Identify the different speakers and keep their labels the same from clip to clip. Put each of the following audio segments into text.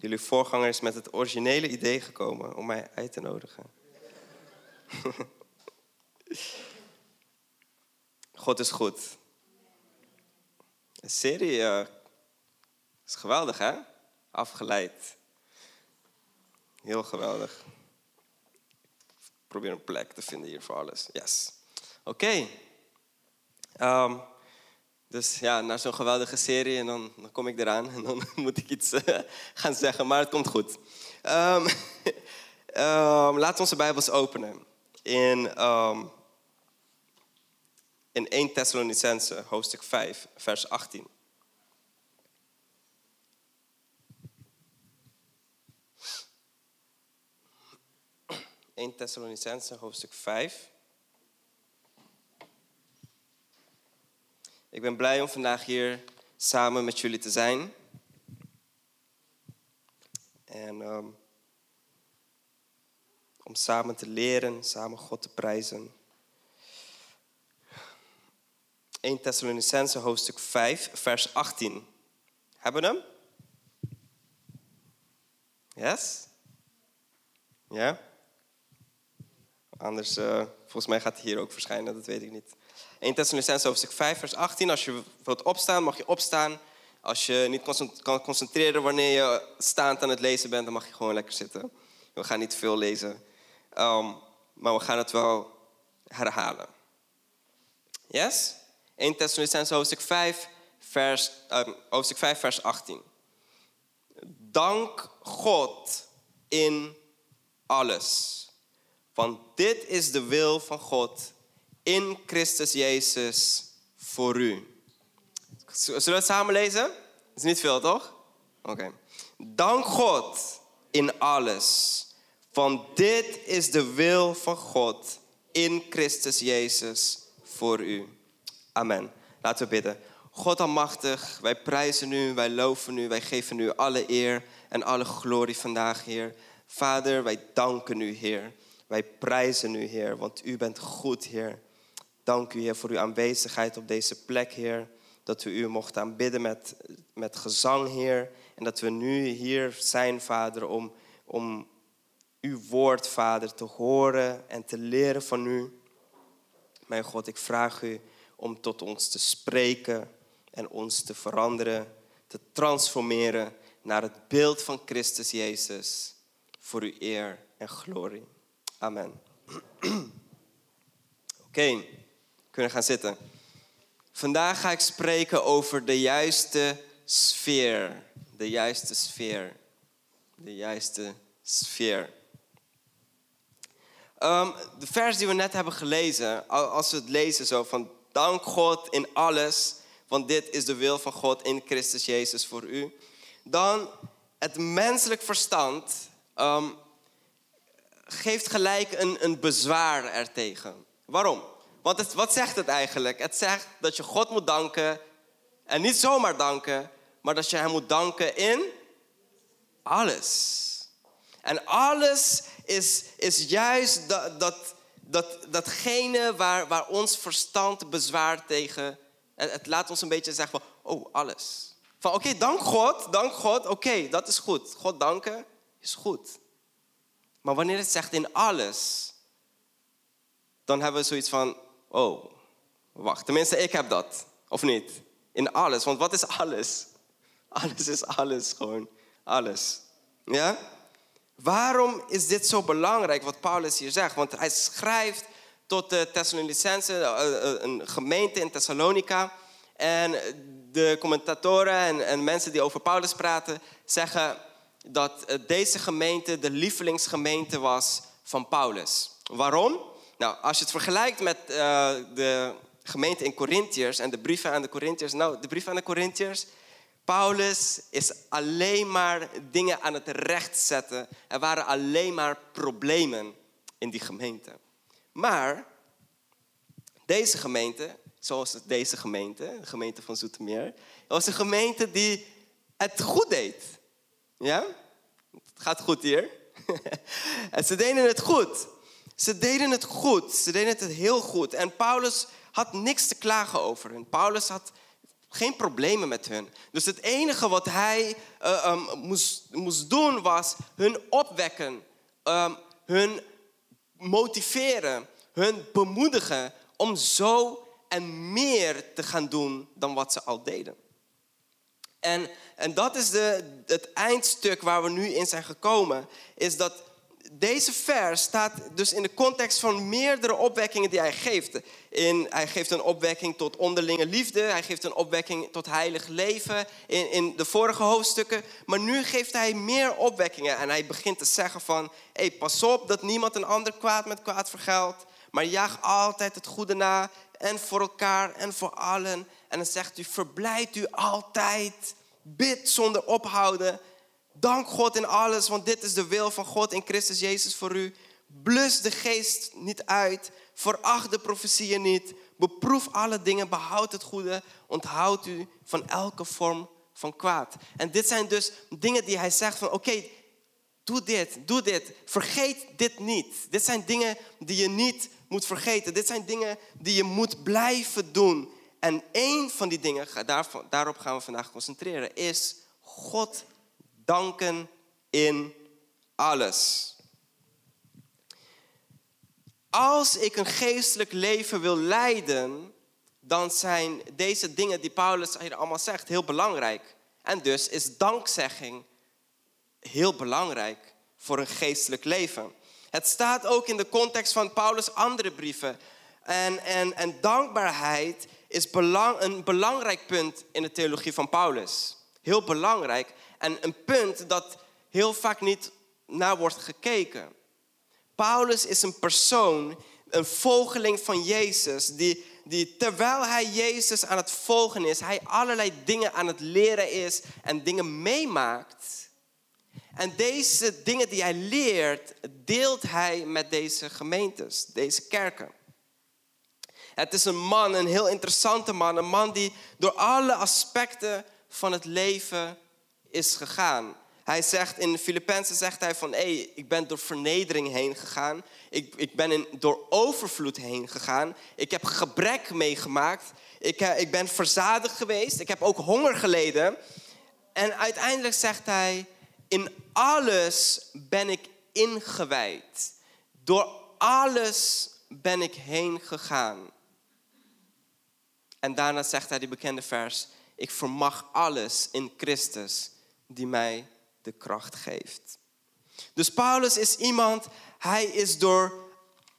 Speaker 1: Jullie voorganger is met het originele idee gekomen om mij uit te nodigen. God is goed. Een serie uh, is geweldig, hè? Afgeleid. Heel geweldig. Ik probeer een plek te vinden hier voor alles. Yes. Oké. Ehm, dus ja, na zo'n geweldige serie en dan, dan kom ik eraan en dan moet ik iets uh, gaan zeggen, maar het komt goed. Um, um, laten we onze Bijbels openen in, in 1 Thessalonicense, hoofdstuk 5, vers 18. 1 Thessalonicense, hoofdstuk 5. Ik ben blij om vandaag hier samen met jullie te zijn. En um, om samen te leren, samen God te prijzen. 1 Thessalonicense hoofdstuk 5, vers 18. Hebben we hem? Yes? Ja? Anders, uh, volgens mij gaat hij hier ook verschijnen, dat weet ik niet. 1 Thessalonicense hoofdstuk 5, vers 18. Als je wilt opstaan, mag je opstaan. Als je niet kan concentreren wanneer je staand aan het lezen bent, dan mag je gewoon lekker zitten. We gaan niet veel lezen, um, maar we gaan het wel herhalen. Yes? 1 Thessalonicense hoofdstuk 5, vers, um, hoofdstuk 5, vers 18. Dank God in alles. Want dit is de wil van God in Christus Jezus voor u. Zullen we het samen lezen? Is niet veel, toch? Oké. Dank God in alles. Want dit is de wil van God in Christus Jezus voor u. Amen. Laten we bidden. God almachtig, wij prijzen u, wij loven u, wij geven u alle eer en alle glorie vandaag, Heer. Vader, wij danken u, Heer. Wij prijzen u, Heer, want u bent goed, Heer. Dank u, Heer, voor uw aanwezigheid op deze plek, Heer. Dat we u mochten aanbidden met, met gezang, Heer. En dat we nu hier zijn, Vader, om, om uw woord, Vader, te horen en te leren van u. Mijn God, ik vraag u om tot ons te spreken en ons te veranderen, te transformeren naar het beeld van Christus Jezus voor uw eer en glorie. Amen. Oké, kunnen gaan zitten. Vandaag ga ik spreken over de juiste sfeer. De juiste sfeer. De juiste sfeer. Um, de vers die we net hebben gelezen, als we het lezen zo van dank God in alles, want dit is de wil van God in Christus Jezus voor u. Dan het menselijk verstand um, geeft gelijk een, een bezwaar ertegen. Waarom? Wat zegt het eigenlijk? Het zegt dat je God moet danken en niet zomaar danken, maar dat je Hem moet danken in alles. En alles is, is juist dat, dat, dat, datgene waar, waar ons verstand bezwaar tegen. Het, het laat ons een beetje zeggen van, oh, alles. Van oké, dank God, dank God, oké, dat is goed. God danken is goed. Maar wanneer het zegt in alles, dan hebben we zoiets van, oh, wacht. Tenminste, ik heb dat. Of niet? In alles. Want wat is alles? Alles is alles gewoon. Alles. Ja? Waarom is dit zo belangrijk wat Paulus hier zegt? Want hij schrijft tot de Thessalonicense, eh, eh, een gemeente in Thessalonica. En de commentatoren en, en mensen die over Paulus praten, zeggen dat eh, deze gemeente de lievelingsgemeente was van Paulus. Waarom? Nou, als je het vergelijkt met uh, de gemeente in Corinthiërs en de brieven aan de Corinthiërs. Nou, de brieven aan de Corinthiërs. Paulus is alleen maar dingen aan het rechtzetten. Er waren alleen maar problemen in die gemeente. Maar deze gemeente, zoals deze gemeente, de gemeente van Zoetermeer, was een gemeente die het goed deed. Ja? Het gaat goed hier. en ze deden het goed. Ze deden het goed. Ze deden het heel goed. En Paulus had niks te klagen over hen. Paulus had Geen problemen met hun. Dus het enige wat hij uh, um, moest, moest doen was hun opwekken, um, hun motiveren, hun bemoedigen om zo en meer te gaan doen dan wat ze al deden. En, en dat is de, het eindstuk waar we nu in zijn gekomen. Is dat deze vers staat dus in de context van meerdere opwekkingen die hij geeft. In, hij geeft een opwekking tot onderlinge liefde. Hij geeft een opwekking tot heilig leven in, in de vorige hoofdstukken. Maar nu geeft hij meer opwekkingen. En hij begint te zeggen van... Hey, pas op dat niemand een ander kwaad met kwaad vergeldt. Maar jaag altijd het goede na. En voor elkaar en voor allen. En dan zegt u, verblijd u altijd. Bid zonder ophouden. Dank God in alles, want dit is de wil van God in Christus Jezus voor u. Blus de geest niet uit. Veracht de profetieën niet. Beproef alle dingen. Behoud het goede. Onthoud u van elke vorm van kwaad. En dit zijn dus dingen die hij zegt van oké, doe dit, doe dit. Vergeet dit niet. Dit zijn dingen die je niet moet vergeten. Dit zijn dingen die je moet blijven doen. En één van die dingen, daarop gaan we vandaag concentreren, is God danken in alles. Als ik een geestelijk leven wil leiden, dan zijn deze dingen die Paulus hier allemaal zegt heel belangrijk. En dus is dankzegging heel belangrijk voor een geestelijk leven. Het staat ook in de context van Paulus' andere brieven. En, en, en dankbaarheid is belang, een belangrijk punt in de theologie van Paulus. Heel belangrijk. En een punt dat heel vaak niet naar wordt gekeken. Paulus is een persoon, een volgeling van Jezus, die, die terwijl hij Jezus aan het volgen is, hij allerlei dingen aan het leren is en dingen meemaakt. En deze dingen die hij leert, deelt hij met deze gemeentes, deze kerken. Het is een man, een heel interessante man, een man die door alle aspecten van het leven is gegaan. Hij zegt in Filippenzen zegt hij van, hey, ik ben door vernedering heen gegaan. Ik, ik ben in, door overvloed heen gegaan. Ik heb gebrek meegemaakt. Ik, eh, ik ben verzadigd geweest. Ik heb ook honger geleden. En uiteindelijk zegt hij, in alles ben ik ingewijd. Door alles ben ik heen gegaan. En daarna zegt hij die bekende vers, ik vermag alles in Christus die mij de kracht geeft. Dus Paulus is iemand, hij is door,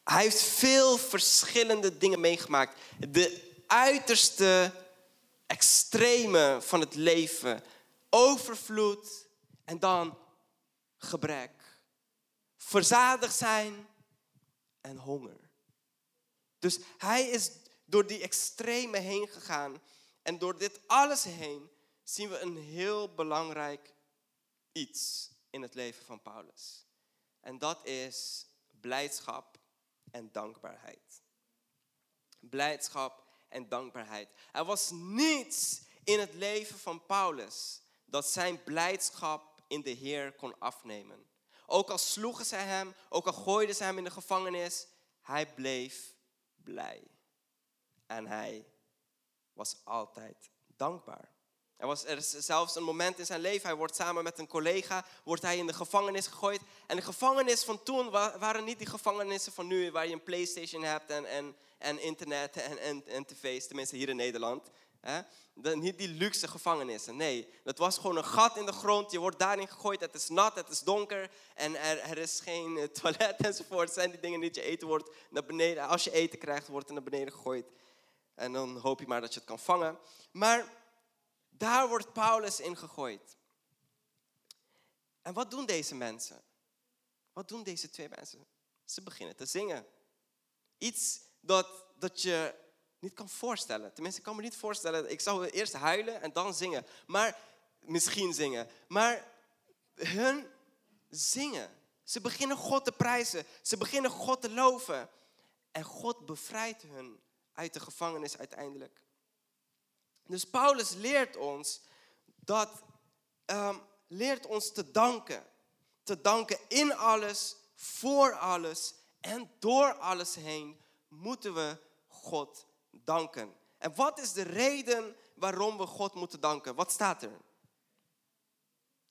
Speaker 1: hij heeft veel verschillende dingen meegemaakt. De uiterste extreme van het leven. Overvloed en dan gebrek. Verzadigd zijn en honger. Dus hij is door die extreme heen gegaan. En door dit alles heen zien we een heel belangrijk iets in het leven van Paulus. En dat is blijdschap en dankbaarheid. Blijdschap en dankbaarheid. Er was niets in het leven van Paulus dat zijn blijdschap in de Heer kon afnemen. Ook al sloegen zij hem, ook al gooiden ze hem in de gevangenis, hij bleef blij. En hij was altijd dankbaar. Er, was, er zelfs een moment in zijn leven, hij wordt samen met een collega, wordt hij in de gevangenis gegooid. En de gevangenis van toen waren niet die gevangenissen van nu, waar je een Playstation hebt en, en, en internet en, en, tv's, tenminste hier in Nederland. Niet die luxe gevangenissen, nee. Dat was gewoon een gat in de grond, je wordt daarin gegooid, het is nat, het is donker en er, er is geen eh, toilet enzovoort. Zijn die dingen die je eten wordt naar beneden, als je eten krijgt, wordt het naar beneden gegooid. En dan hoop je maar dat je het kan vangen. Maar daar wordt Paulus in gegooid. En wat doen deze mensen? Wat doen deze twee mensen? Ze beginnen te zingen. Iets dat, dat je niet kan voorstellen. Tenminste, ik kan me niet voorstellen. Ik zou eerst huilen en dan zingen. Maar misschien zingen. Maar hun zingen. Ze beginnen God te prijzen. Ze beginnen God te loven. En God bevrijdt hun uit de gevangenis uiteindelijk. Dus Paulus leert ons dat, um, leert ons te danken. Te danken in alles, voor alles en door alles heen moeten we God danken. En wat is de reden waarom we God moeten danken. Wat staat er?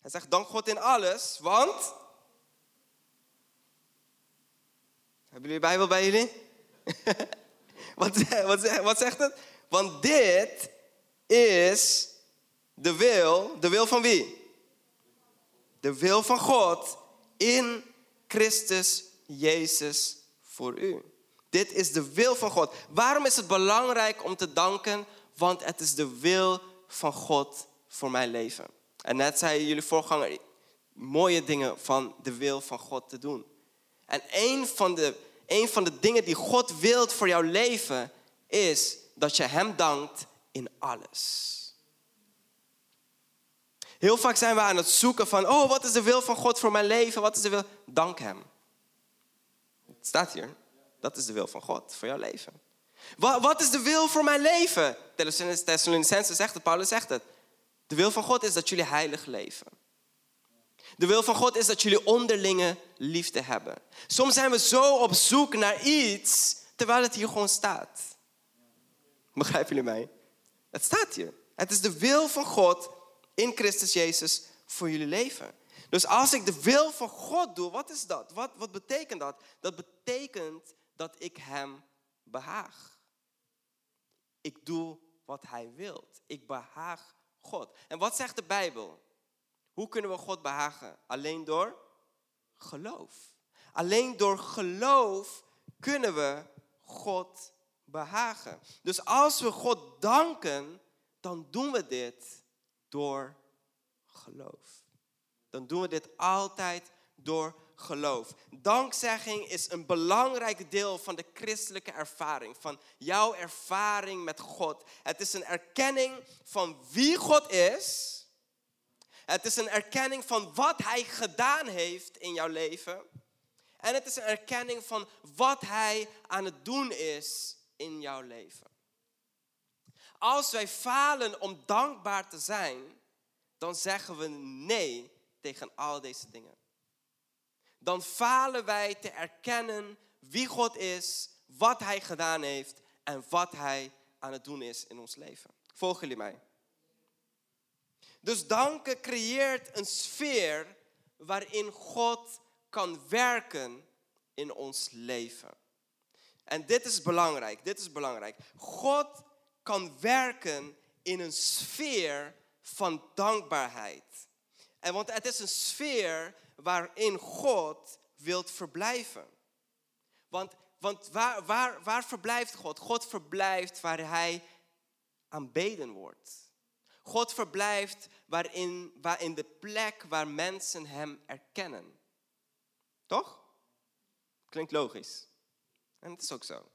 Speaker 1: Hij zegt, dank God in alles, want... Hebben jullie Bijbel bij jullie? wat, wat, wat zegt het? Want dit is de wil, de wil van wie? De wil van God in Christus Jezus voor u. Dit is de wil van God. Waarom is het belangrijk om te danken? Want het is de wil van God voor mijn leven. En net zei jullie voorganger mooie dingen van de wil van God te doen. En een van de, een van de dingen die God wilt voor jouw leven is dat je Hem dankt in alles. Heel vaak zijn we aan het zoeken van, oh, wat is de wil van God voor mijn leven? Wat is de wil? Dank Hem. Het staat hier. Dat is de wil van God voor jouw leven. Wat, wat is de wil voor mijn leven? Thessalonicense zegt het, Paulus zegt het. De wil van God is dat jullie heilig leven. De wil van God is dat jullie onderlinge liefde hebben. Soms zijn we zo op zoek naar iets, terwijl het hier gewoon staat. Begrijpen jullie mij? Het staat hier. Het is de wil van God in Christus Jezus voor jullie leven. Dus als ik de wil van God doe, wat is dat? Wat, wat betekent dat? Dat betekent dat ik Hem behaag. Ik doe wat Hij wilt. Ik behaag God. En wat zegt de Bijbel? Hoe kunnen we God behagen? Alleen door geloof. Alleen door geloof kunnen we God behagen. Dus als we Danken, dan doen we dit door geloof. Dan doen we dit altijd door geloof. Dankzegging is een belangrijk deel van de christelijke ervaring, van jouw ervaring met God. Het is een erkenning van wie God is. Het is een erkenning van wat Hij gedaan heeft in jouw leven. En het is een erkenning van wat Hij aan het doen is in jouw leven. Als wij falen om dankbaar te zijn, dan zeggen we nee tegen al deze dingen. Dan falen wij te erkennen wie God is, wat Hij gedaan heeft en wat Hij aan het doen is in ons leven. Volgen jullie mij? Dus danken creëert een sfeer waarin God kan werken in ons leven. En dit is belangrijk, dit is belangrijk. God kan werken in een sfeer van dankbaarheid. En want het is een sfeer waarin God wilt verblijven. Want, want waar, waar, waar verblijft God? God verblijft waar Hij aanbeden wordt. God verblijft waarin, waarin de plek waar mensen Hem erkennen. Toch? Klinkt logisch. En het is ook zo.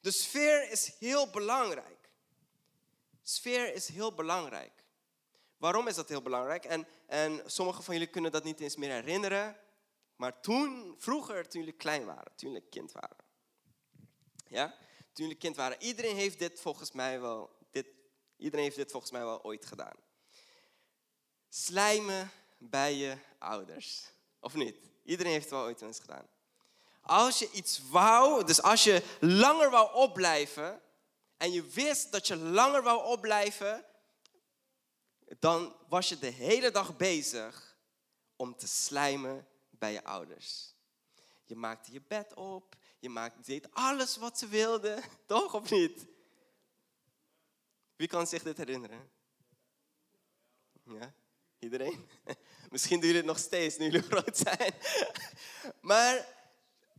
Speaker 1: De sfeer is heel belangrijk. Sfeer is heel belangrijk. Waarom is dat heel belangrijk? En, en sommigen van jullie kunnen dat niet eens meer herinneren. Maar toen, vroeger, toen jullie klein waren, toen jullie kind waren. Ja? Toen jullie kind waren. Iedereen heeft dit volgens mij wel, dit, iedereen heeft dit volgens mij wel ooit gedaan. Slijmen bij je ouders. Of niet? Iedereen heeft het wel ooit eens gedaan. Als je iets wou, dus als je langer wou opblijven en je wist dat je langer wou opblijven, dan was je de hele dag bezig om te slijmen bij je ouders. Je maakte je bed op, je maakte, deed alles wat ze wilden, toch of niet? Wie kan zich dit herinneren? Ja, iedereen? Misschien doen jullie het nog steeds nu jullie groot zijn. Maar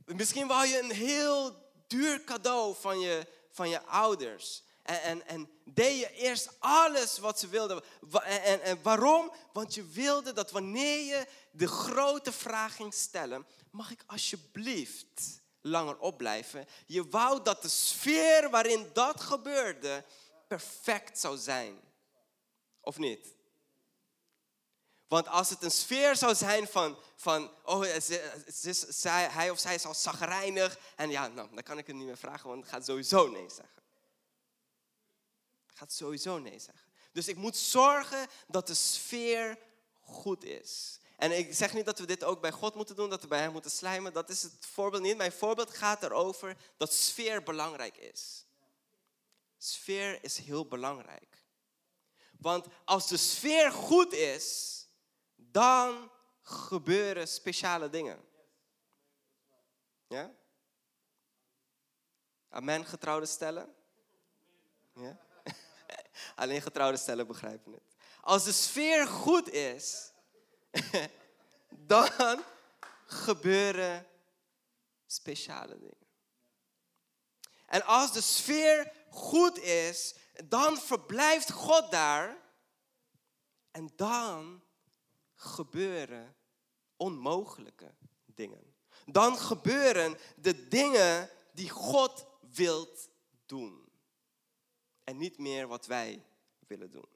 Speaker 1: misschien wou je een heel duur cadeau van je, van je ouders. En, en, en deed je eerst alles wat ze wilden. En, en, waarom? Want je wilde dat wanneer je de grote vraag ging stellen, mag ik alsjeblieft langer opblijven? Je wou dat de sfeer waarin dat gebeurde perfect zou zijn. Of niet? Want als het een sfeer zou zijn van, van oh, hij of zij is al zagrijnig. En ja, nou, dan kan ik het niet meer vragen, want ik ga sowieso nee zeggen gaat sowieso nee zeggen. Dus ik moet zorgen dat de sfeer goed is. En ik zeg niet dat we dit ook bij God moeten doen, dat we bij Hem moeten slijmen. Dat is het voorbeeld niet. Mijn voorbeeld gaat erover dat sfeer belangrijk is. Sfeer is heel belangrijk. Want als de sfeer goed is, dan gebeuren speciale dingen. Ja? Amen, getrouwde stellen? Ja? Alleen getrouwde stellen begrijpen het. Als de sfeer goed is, dan gebeuren speciale dingen. En als de sfeer goed is, dan verblijft God daar. En dan gebeuren onmogelijke dingen. Dan gebeuren de dingen die God wilt doen. En niet meer wat wij willen doen.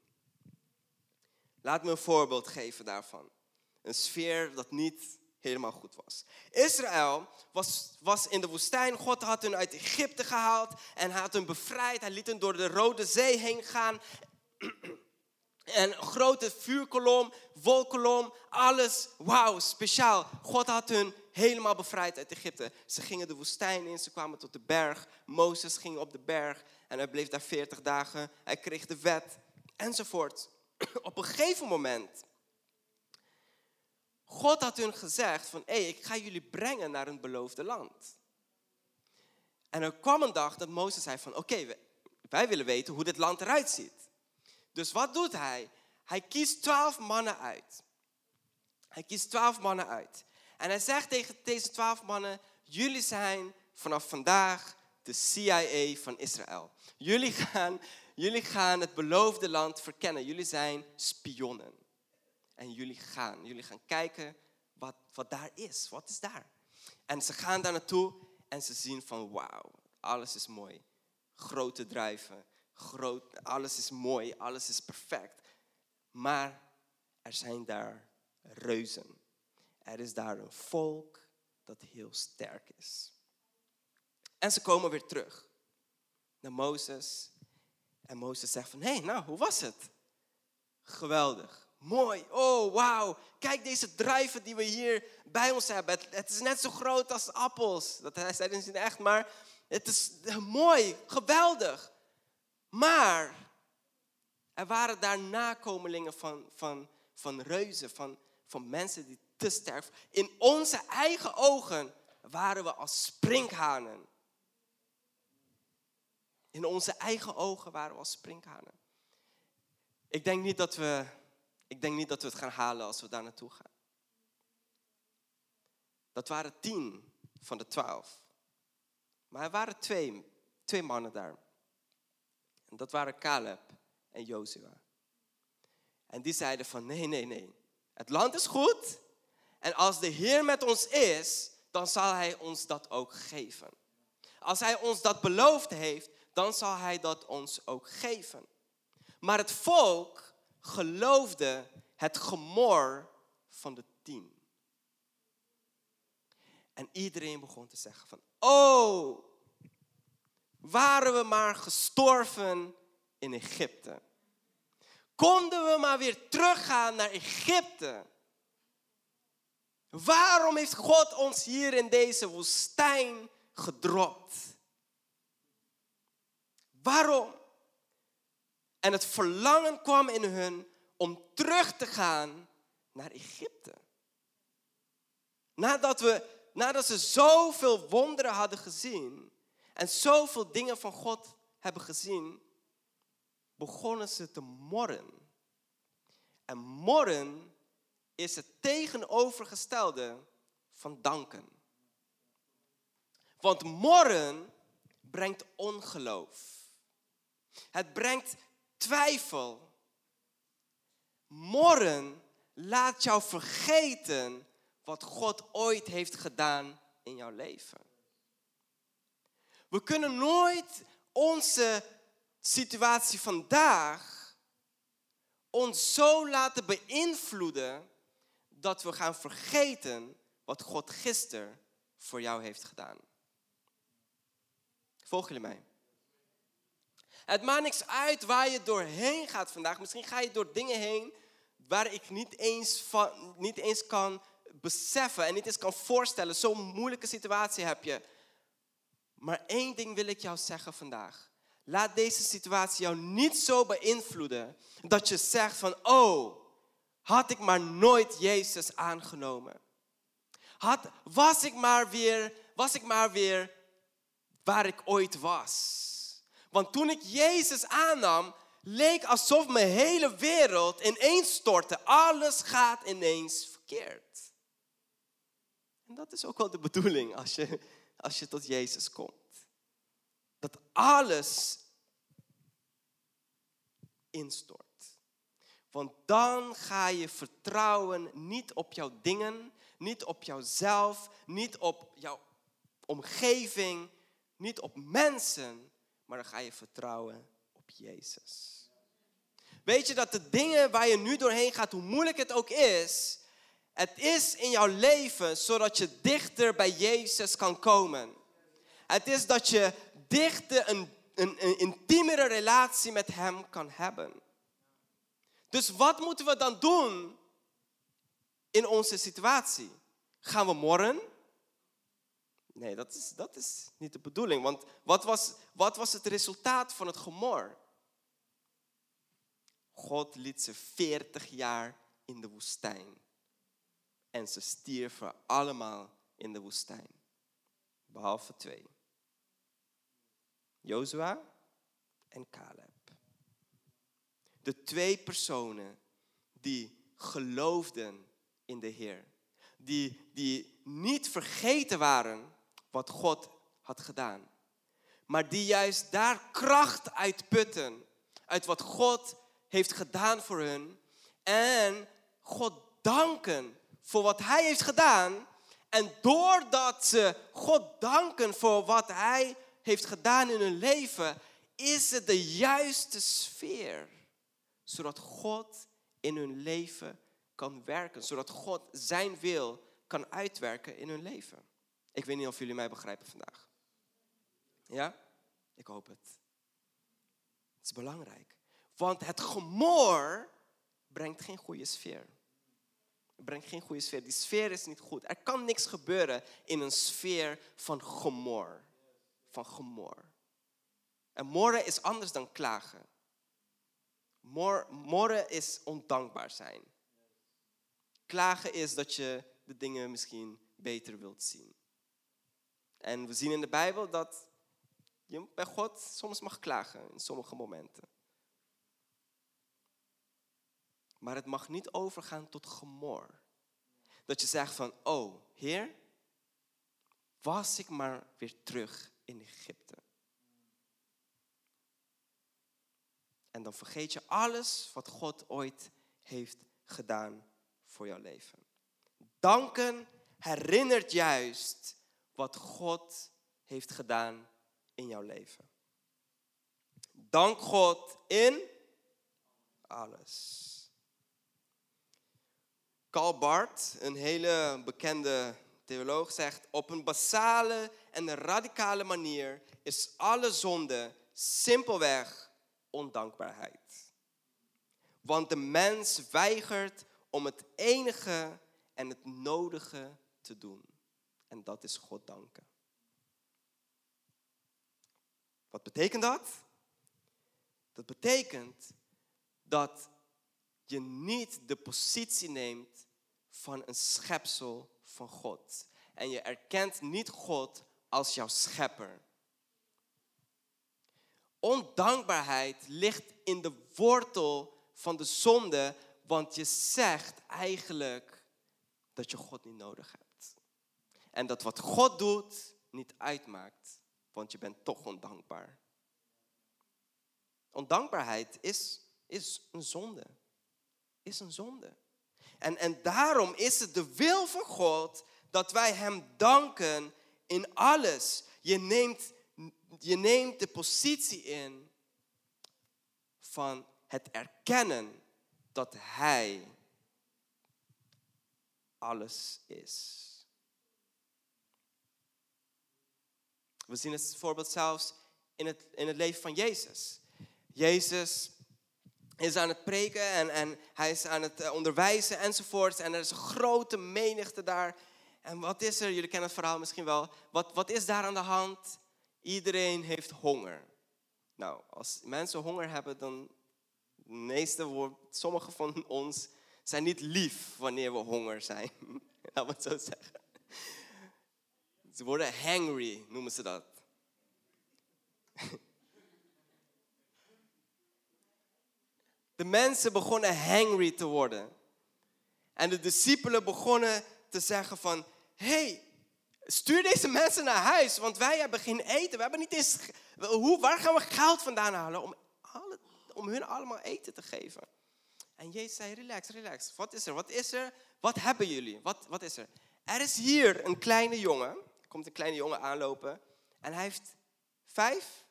Speaker 1: Laat me een voorbeeld geven daarvan. Een sfeer dat niet helemaal goed was. Israël was, was in de woestijn. God had hen uit Egypte gehaald en had hen bevrijd. Hij liet hen door de Rode Zee heen gaan. En grote vuurkolom, wolkolom, alles. Wauw, speciaal. God had hun helemaal bevrijd uit Egypte. Ze gingen de woestijn in, ze kwamen tot de berg. Mozes ging op de berg en hij bleef daar 40 dagen. Hij kreeg de wet enzovoort. Op een gegeven moment, God had hun gezegd van, hé, hey, ik ga jullie brengen naar een beloofde land. En er kwam een dag dat Mozes zei van, oké, wij willen weten hoe dit land eruit ziet. Dus wat doet hij? Hij kiest twaalf mannen uit. Hij kiest twaalf mannen uit. En hij zegt tegen deze twaalf mannen, jullie zijn vanaf vandaag de CIA van Israël. Jullie gaan, jullie gaan het beloofde land verkennen. Jullie zijn spionnen. En jullie gaan, jullie gaan kijken wat, wat daar is. Wat is daar? En ze gaan daar naartoe en ze zien van wauw, alles is mooi. Grote drijven, groot, alles is mooi, alles is perfect. Maar er zijn daar reuzen. Er is daar een volk dat heel sterk is. En ze komen weer terug naar Mozes. En Mozes zegt van, hé, hey, nou, hoe was het? Geweldig, mooi, oh, wauw. Kijk deze druiven die we hier bij ons hebben. Het, is net zo groot als appels. Dat hij zei niet echt, maar het is mooi, geweldig. Maar er waren daar nakomelingen van, van, van reuzen, van, van mensen die te sterk. In onze eigen ogen waren we als sprinkhanen. In onze eigen ogen waren we als sprinkhanen. Ik denk niet dat we, ik denk niet dat we het gaan halen als we daar naartoe gaan. Dat waren tien van de twaalf. Maar er waren twee, twee mannen daar. Dat waren Caleb en Jozua. En die zeiden van nee, nee, nee. Het land is goed. En als de Heer met ons is, dan zal Hij ons dat ook geven. Als Hij ons dat beloofd heeft, dan zal Hij dat ons ook geven. Maar het volk geloofde het gemor van de tien. En iedereen begon te zeggen van, oh, waren we maar gestorven in Egypte. Konden we maar weer teruggaan naar Egypte. Waarom heeft God ons hier in deze woestijn gedropt? Waarom? En het verlangen kwam in hun om terug te gaan naar Egypte. Nadat, we, nadat ze zoveel wonderen hadden gezien en zoveel dingen van God hebben gezien, begonnen ze te morren. En morren is het tegenovergestelde van danken. Want morren brengt ongeloof. Het brengt twijfel. Morren laat jou vergeten wat God ooit heeft gedaan in jouw leven. We kunnen nooit onze situatie vandaag ons zo laten beïnvloeden dat we gaan vergeten wat God gisteren voor jou heeft gedaan. Volgen jullie mij? Het maakt niks uit waar je doorheen gaat vandaag. Misschien ga je door dingen heen waar ik niet eens, van, niet eens kan beseffen en niet eens kan voorstellen. Zo'n moeilijke situatie heb je. Maar één ding wil ik jou zeggen vandaag. Laat deze situatie jou niet zo beïnvloeden dat je zegt van, oh, had ik maar nooit Jezus aangenomen. Had, was, ik maar weer, was ik maar weer waar ik ooit was. Want toen ik Jezus aannam, leek alsof mijn hele wereld ineens stortte. Alles gaat ineens verkeerd. En dat is ook wel de bedoeling als je, als je tot Jezus komt. Dat alles instort. Want dan ga je vertrouwen niet op jouw dingen, niet op jouzelf, niet op jouw omgeving, niet op mensen, maar dan ga je vertrouwen op Jezus. Weet je dat de dingen waar je nu doorheen gaat, hoe moeilijk het ook is, het is in jouw leven zodat je dichter bij Jezus kan komen. Het is dat je dichter een, een, een intiemere relatie met Hem kan hebben. Dus wat moeten we dan doen in onze situatie? Gaan we morren? Nee, dat is, dat is niet de bedoeling. Want wat was, wat was het resultaat van het gemor? God liet ze 40 jaar in de woestijn. En ze stierven allemaal in de woestijn. Behalve twee. Jozua en Caleb. De twee personen die geloofden in de Heer. Die, die niet vergeten waren wat God had gedaan. Maar die juist daar kracht uitputten. Uit wat God heeft gedaan voor hun. En God danken voor wat Hij heeft gedaan. En doordat ze God danken voor wat Hij heeft gedaan in hun leven, is het de juiste sfeer. Zodat God in hun leven kan werken. Zodat God zijn wil kan uitwerken in hun leven. Ik weet niet of jullie mij begrijpen vandaag. Ja? Ik hoop het. Het is belangrijk. Want het gemor brengt geen goede sfeer. Brengt geen goede sfeer. Die sfeer is niet goed. Er kan niks gebeuren in een sfeer van gemor. Van gemor. En morren is anders dan klagen. Mor, morren is ondankbaar zijn. Klagen is dat je de dingen misschien beter wilt zien. En we zien in de Bijbel dat je bij God soms mag klagen in sommige momenten. Maar het mag niet overgaan tot gemor. Dat je zegt van, oh Heer, was ik maar weer terug in Egypte. En dan vergeet je alles wat God ooit heeft gedaan voor jouw leven. Danken herinnert juist wat God heeft gedaan in jouw leven. Dank God in alles. Karl Barth, een hele bekende theoloog, zegt: Op een basale en radicale manier is alle zonde simpelweg ondankbaarheid. Want de mens weigert om het enige en het nodige te doen. En dat is God danken. Wat betekent dat? Dat betekent dat je niet de positie neemt van een schepsel van God. En je erkent niet God als jouw schepper. Ondankbaarheid ligt in de wortel van de zonde, want je zegt eigenlijk dat je God niet nodig hebt. En dat wat God doet niet uitmaakt, want je bent toch ondankbaar. Ondankbaarheid is, is een zonde is een zonde. En, en daarom is het de wil van God dat wij Hem danken in alles. Je neemt, je neemt de positie in van het erkennen dat Hij alles is. We zien het voorbeeld zelfs in het, in het leven van Jezus. Jezus is aan het preken en, en hij is aan het eh, onderwijzen enzovoort. En er is een grote menigte daar. En wat is er? Jullie kennen het verhaal misschien wel. Wat, wat is daar aan de hand? Iedereen heeft honger. Nou, als mensen honger hebben, dan de meeste sommige van ons zijn niet lief wanneer we honger zijn. Laten we het zo zeggen. Ze worden hangry, noemen ze dat. De mensen begonnen hangry te worden. En de discipelen begonnen te zeggen van... hey, stuur deze mensen naar huis, want wij hebben geen eten. We hebben niet eens... Hoe, waar gaan we geld vandaan halen om, alle, om hun allemaal eten te geven? En Jezus zei, relax, relax. Wat is er? Wat is er? Wat hebben jullie? Wat, wat is er? Er is hier een kleine jongen. Er komt een kleine jongen aanlopen. En hij heeft vijf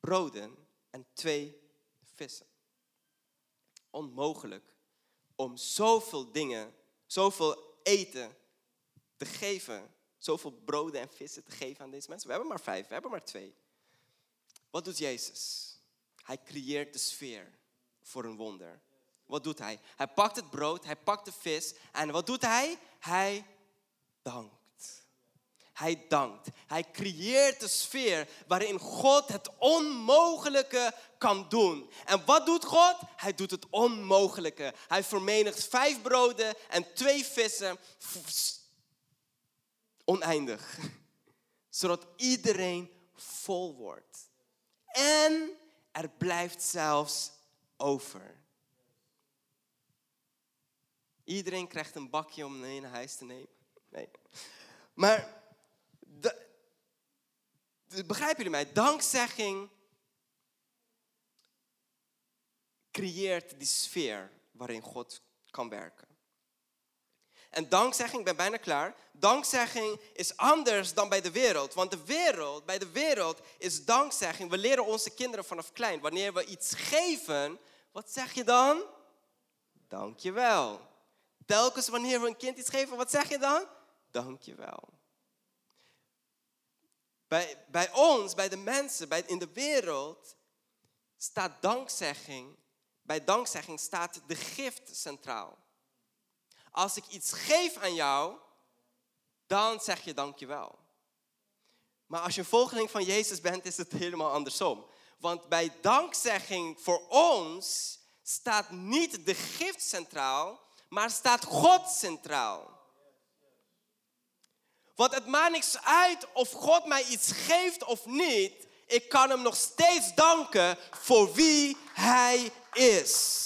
Speaker 1: broden en twee vissen. Onmogelijk om zoveel dingen, zoveel eten te geven. Zoveel broden en vissen te geven aan deze mensen. We hebben maar vijf, we hebben maar twee. Wat doet Jezus? Hij creëert de sfeer voor een wonder. Wat doet hij? Hij pakt het brood, hij pakt de vis en wat doet hij? Hij dankt. Hij dankt. Hij creëert de sfeer waarin God het onmogelijke kan doen. En wat doet God? Hij doet het onmogelijke. Hij vermenigt vijf broden en twee vissen. Oneindig. Zodat iedereen vol wordt. En er blijft zelfs over. Iedereen krijgt een bakje om mee naar huis te nemen. Nee. Maar, begrijpen jullie mij? Dankzegging creëert die sfeer waarin God kan werken. En dankzegging, ik ben bijna klaar. Dankzegging is anders dan bij de wereld. Want de wereld, bij de wereld is dankzegging. We leren onze kinderen vanaf klein. Wanneer we iets geven, wat zeg je dan? Dankjewel. Telkens wanneer we een kind iets geven, wat zeg je dan? Dankjewel. Bij, bij ons, bij de mensen, bij, in de wereld, staat dankzegging, bij dankzegging staat de gift centraal. Als ik iets geef aan jou, dan zeg je dankjewel. Maar als je een volgeling van Jezus bent, is het helemaal andersom. Want bij dankzegging voor ons staat niet de gift centraal, maar staat God centraal. Want het maakt niks uit of God mij iets geeft of niet. Ik kan hem nog steeds danken voor wie hij is.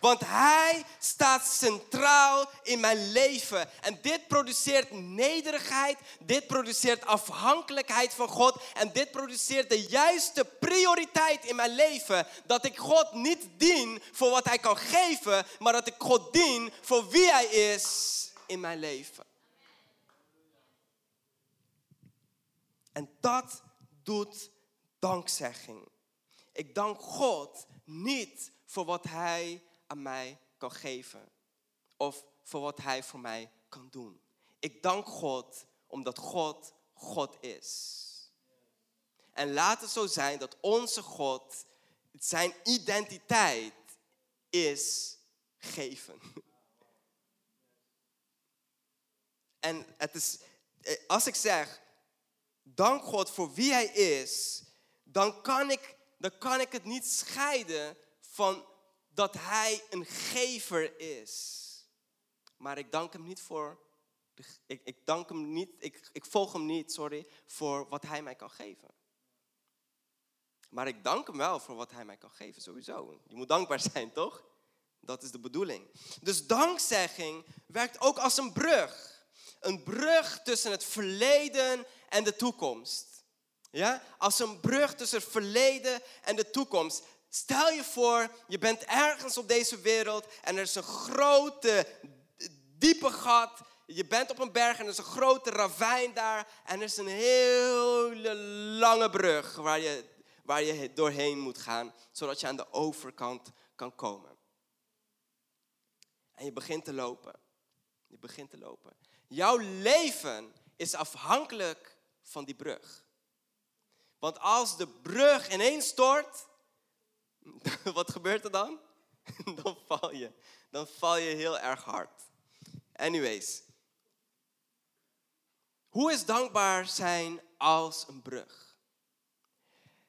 Speaker 1: Want Hij staat centraal in mijn leven. En dit produceert nederigheid, dit produceert afhankelijkheid van God. En dit produceert de juiste prioriteit in mijn leven. Dat ik God niet dien voor wat Hij kan geven, maar dat ik God dien voor wie Hij is in mijn leven. En dat doet dankzegging. Ik dank God niet voor wat Hij aan mij kan geven. Of voor wat Hij voor mij kan doen. Ik dank God omdat God God is. En laat het zo zijn dat onze God, zijn identiteit is geven. En het is, als ik zeg, dank God voor wie Hij is, dan kan ik, dan kan ik het niet scheiden van dat Hij een gever is. Maar ik dank Hem niet voor, ik, ik dank Hem niet, ik, ik volg Hem niet, sorry, voor wat Hij mij kan geven. Maar ik dank Hem wel voor wat Hij mij kan geven, sowieso. Je moet dankbaar zijn, toch? Dat is de bedoeling. Dus dankzegging werkt ook als een brug. Een brug tussen het verleden en de toekomst. Ja? Als een brug tussen het verleden en de toekomst. Stel je voor, je bent ergens op deze wereld en er is een grote, diepe gat. Je bent op een berg en er is een grote ravijn daar. En er is een hele lange brug waar je, waar je doorheen moet gaan, zodat je aan de overkant kan komen. En je begint te lopen. Je begint te lopen. Jouw leven is afhankelijk van die brug. Want als de brug ineens stort, wat gebeurt er dan? dan val je. Dan val je heel erg hard. Anyways. Hoe is dankbaar zijn als een brug?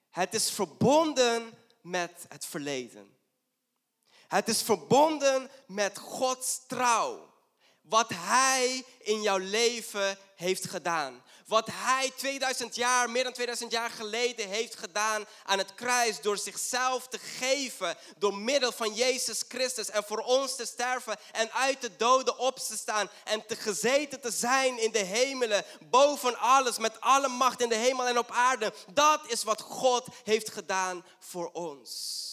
Speaker 1: Het is verbonden met het verleden. Het is verbonden met Gods trouw. Wat Hij in jouw leven heeft gedaan. Wat Hij 2000 jaar, meer dan 2000 jaar geleden heeft gedaan aan het kruis. Door zichzelf te geven door middel van Jezus Christus. En voor ons te sterven en uit de doden op te staan. En te gezeten te zijn in de hemelen. Boven alles, met alle macht in de hemel en op aarde. Dat is wat God heeft gedaan voor ons.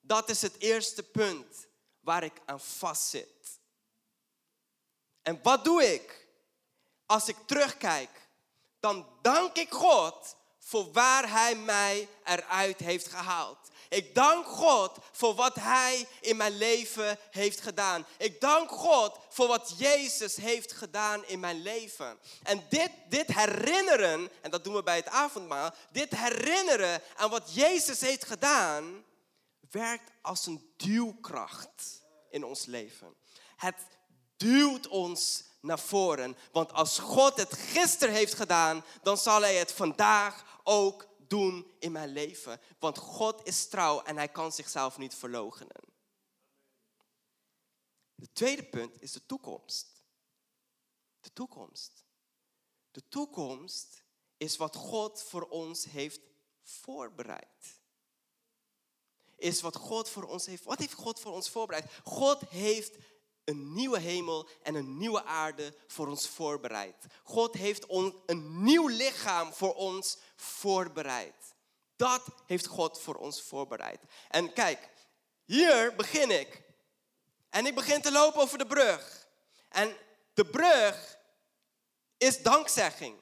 Speaker 1: Dat is het eerste punt waar ik aan vastzit. En wat doe ik? Als ik terugkijk, dan dank ik God voor waar Hij mij eruit heeft gehaald. Ik dank God voor wat Hij in mijn leven heeft gedaan. Ik dank God voor wat Jezus heeft gedaan in mijn leven. En dit, dit herinneren, en dat doen we bij het avondmaal, dit herinneren aan wat Jezus heeft gedaan, werkt als een duwkracht in ons leven. Het duwt ons naar voren. Want als God het gisteren heeft gedaan, dan zal Hij het vandaag ook doen in mijn leven. Want God is trouw en Hij kan zichzelf niet verloochenen. De tweede punt is de toekomst. De toekomst. De toekomst is wat God voor ons heeft voorbereid is wat God voor ons heeft. Wat heeft God voor ons voorbereid? God heeft een nieuwe hemel en een nieuwe aarde voor ons voorbereid. God heeft een nieuw lichaam voor ons voorbereid. Dat heeft God voor ons voorbereid. En kijk, hier begin ik. En ik begin te lopen over de brug. En de brug is dankzegging.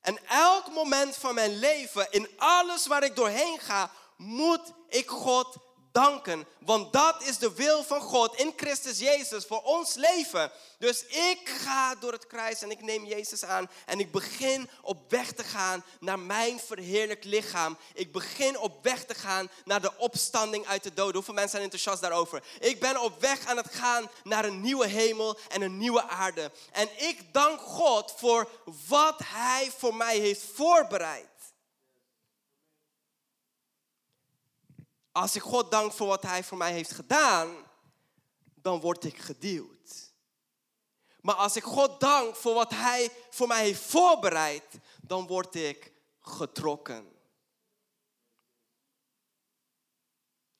Speaker 1: En elk moment van mijn leven, in alles waar ik doorheen ga, moet ik God danken. Want dat is de wil van God in Christus Jezus voor ons leven. Dus ik ga door het kruis en ik neem Jezus aan. En ik begin op weg te gaan naar mijn verheerlijk lichaam. Ik begin op weg te gaan naar de opstanding uit de dood. Hoeveel mensen zijn enthousiast daarover? Ik ben op weg aan het gaan naar een nieuwe hemel en een nieuwe aarde. En ik dank God voor wat Hij voor mij heeft voorbereid. Als ik God dank voor wat Hij voor mij heeft gedaan, dan word ik gedeeld. Maar als ik God dank voor wat Hij voor mij heeft voorbereid, dan word ik getrokken.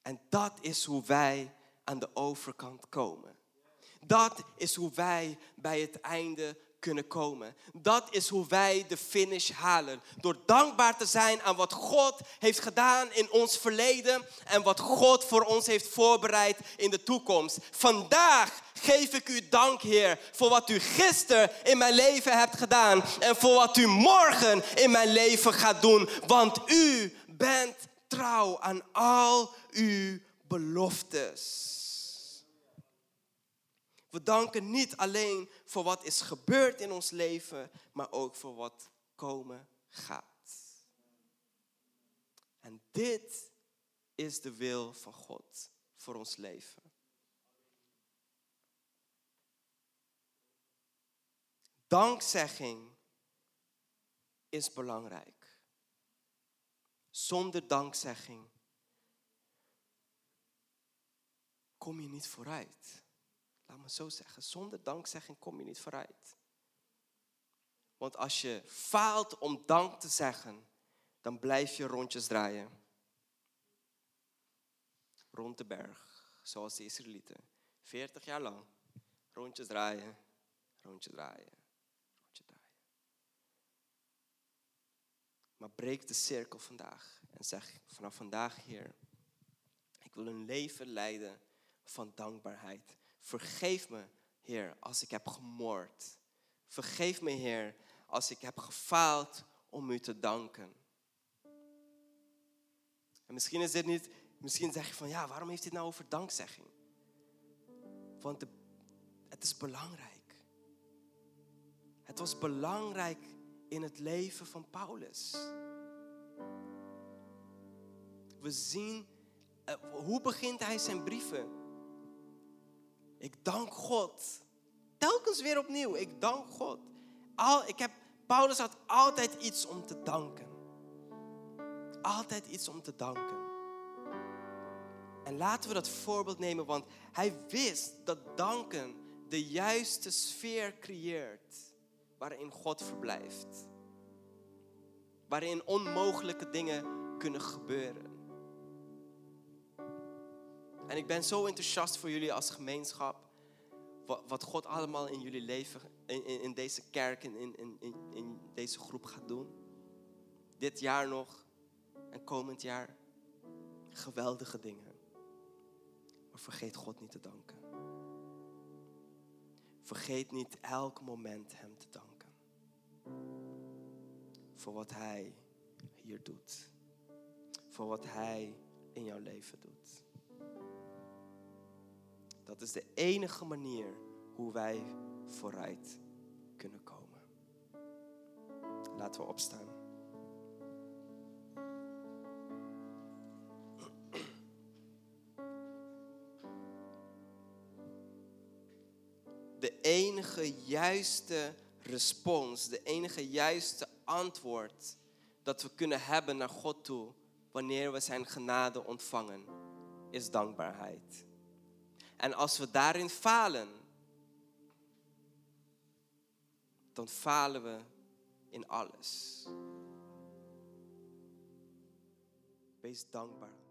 Speaker 1: En dat is hoe wij aan de overkant komen. Dat is hoe wij bij het einde kunnen komen. Dat is hoe wij de finish halen. Door dankbaar te zijn aan wat God heeft gedaan in ons verleden en wat God voor ons heeft voorbereid in de toekomst. Vandaag geef ik u dank, Heer, voor wat u gisteren in mijn leven hebt gedaan en voor wat u morgen in mijn leven gaat doen. Want u bent trouw aan al uw beloftes. We danken niet alleen voor wat is gebeurd in ons leven, maar ook voor wat komen gaat. En dit is de wil van God voor ons leven. Dankzegging is belangrijk. Zonder dankzegging kom je niet vooruit. Laat me zo zeggen, zonder dankzegging kom je niet vooruit. Want als je faalt om dank te zeggen, dan blijf je rondjes draaien. Rond de berg, zoals de Israëlieten. 40 jaar lang. Rondjes draaien, rondje draaien, rondje draaien. Maar breek de cirkel vandaag en zeg vanaf vandaag, Heer, ik wil een leven leiden van dankbaarheid. Vergeef me, Heer, als ik heb gemoord. Vergeef me, Heer, als ik heb gefaald om u te danken. En misschien is dit niet, misschien zeg je van ja, waarom heeft dit nou over dankzegging? Want het is belangrijk. Het was belangrijk in het leven van Paulus. We zien, eh, hoe begint hij zijn brieven? Ik dank God. Telkens weer opnieuw. Ik dank God. Al, ik heb Paulus had altijd iets om te danken. Altijd iets om te danken. En laten we dat voorbeeld nemen, want hij wist dat danken de juiste sfeer creëert waarin God verblijft. Waarin onmogelijke dingen kunnen gebeuren. En ik ben zo enthousiast voor jullie als gemeenschap. Wat God allemaal in jullie leven, in, in, in deze kerk, in, in, in, in deze groep gaat doen. Dit jaar nog en komend jaar. Geweldige dingen. Maar vergeet God niet te danken. Vergeet niet elk moment Hem te danken. Voor wat Hij hier doet. Voor wat Hij in jouw leven doet. Dat is de enige manier hoe wij vooruit kunnen komen. Laten we opstaan. De enige juiste respons, de enige juiste antwoord dat we kunnen hebben naar God toe wanneer we Zijn genade ontvangen, is dankbaarheid. En als we daarin falen, dan falen we in alles. Wees dankbaar.